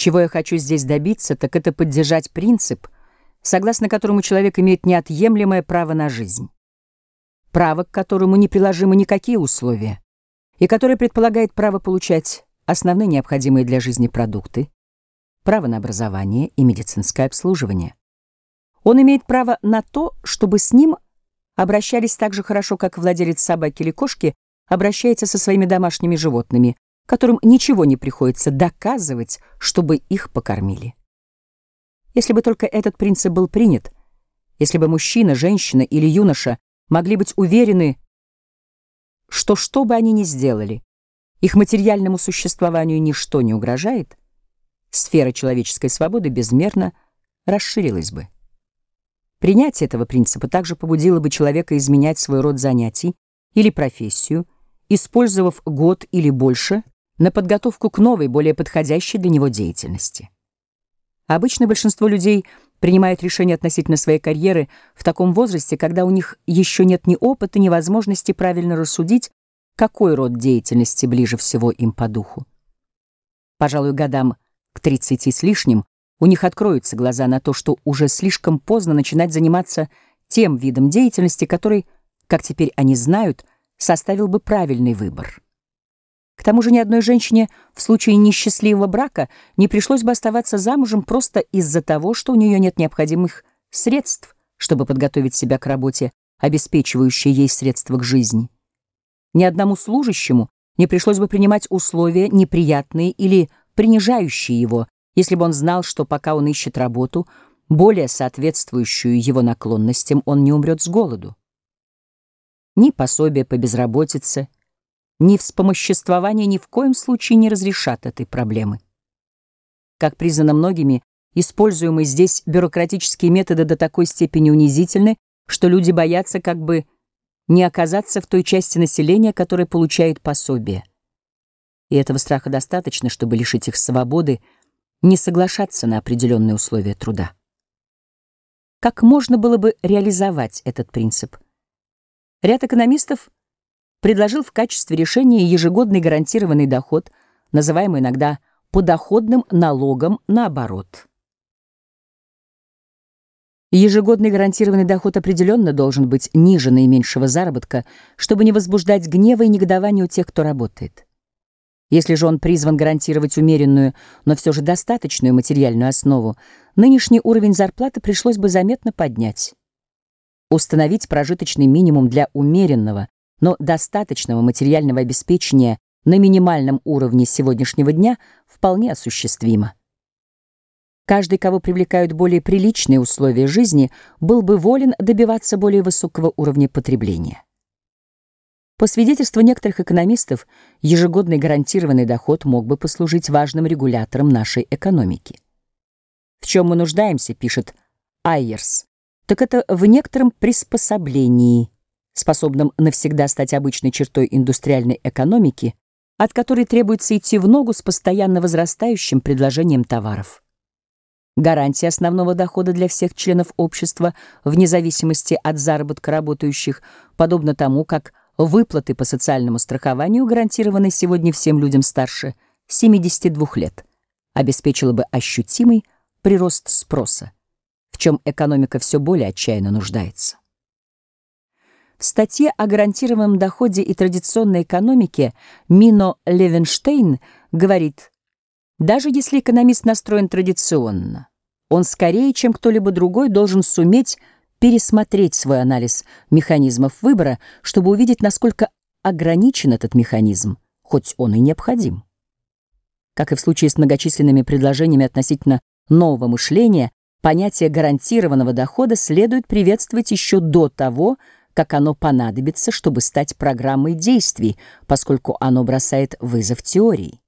Чего я хочу здесь добиться, так это поддержать принцип, согласно которому человек имеет неотъемлемое право на жизнь. Право, к которому не приложимы никакие условия, и которое предполагает право получать основные необходимые для жизни продукты, право на образование и медицинское обслуживание. Он имеет право на то, чтобы с ним обращались так же хорошо, как владелец собаки или кошки обращается со своими домашними животными, которым ничего не приходится доказывать, чтобы их покормили. Если бы только этот принцип был принят, если бы мужчина, женщина или юноша могли быть уверены, что что бы они ни сделали, их материальному существованию ничто не угрожает, сфера человеческой свободы безмерно расширилась бы. Принятие этого принципа также побудило бы человека изменять свой род занятий или профессию, использовав год или больше на подготовку к новой, более подходящей для него деятельности. Обычно большинство людей принимают решения относительно своей карьеры в таком возрасте, когда у них еще нет ни опыта, ни возможности правильно рассудить, какой род деятельности ближе всего им по духу. Пожалуй, годам к 30 с лишним у них откроются глаза на то, что уже слишком поздно начинать заниматься тем видом деятельности, который, как теперь они знают, составил бы правильный выбор. К тому же ни одной женщине в случае несчастливого брака не пришлось бы оставаться замужем просто из-за того, что у нее нет необходимых средств, чтобы подготовить себя к работе, обеспечивающей ей средства к жизни. Ни одному служащему не пришлось бы принимать условия неприятные или принижающие его, если бы он знал, что пока он ищет работу, более соответствующую его наклонностям, он не умрет с голоду. Ни пособие по безработице, ни вспомоществование ни в коем случае не разрешат этой проблемы. Как признано многими, используемые здесь бюрократические методы до такой степени унизительны, что люди боятся как бы не оказаться в той части населения, которая получает пособие. И этого страха достаточно, чтобы лишить их свободы, не соглашаться на определенные условия труда. Как можно было бы реализовать этот принцип? Ряд экономистов предложил в качестве решения ежегодный гарантированный доход, называемый иногда подоходным налогом наоборот. Ежегодный гарантированный доход определенно должен быть ниже наименьшего заработка, чтобы не возбуждать гнева и негодования у тех, кто работает. Если же он призван гарантировать умеренную, но все же достаточную материальную основу, нынешний уровень зарплаты пришлось бы заметно поднять. Установить прожиточный минимум для умеренного, но достаточного материального обеспечения на минимальном уровне сегодняшнего дня вполне осуществимо. Каждый, кого привлекают более приличные условия жизни, был бы волен добиваться более высокого уровня потребления. По свидетельству некоторых экономистов, ежегодный гарантированный доход мог бы послужить важным регулятором нашей экономики. В чем мы нуждаемся, пишет Айерс, так это в некотором приспособлении, способном навсегда стать обычной чертой индустриальной экономики, от которой требуется идти в ногу с постоянно возрастающим предложением товаров. Гарантия основного дохода для всех членов общества, вне зависимости от заработка работающих, подобно тому, как Выплаты по социальному страхованию, гарантированные сегодня всем людям старше 72 лет, обеспечила бы ощутимый прирост спроса, в чем экономика все более отчаянно нуждается. В статье о гарантированном доходе и традиционной экономике Мино Левенштейн говорит, даже если экономист настроен традиционно, он скорее, чем кто-либо другой, должен суметь пересмотреть свой анализ механизмов выбора, чтобы увидеть, насколько ограничен этот механизм, хоть он и необходим. Как и в случае с многочисленными предложениями относительно нового мышления, понятие гарантированного дохода следует приветствовать еще до того, как оно понадобится, чтобы стать программой действий, поскольку оно бросает вызов теории.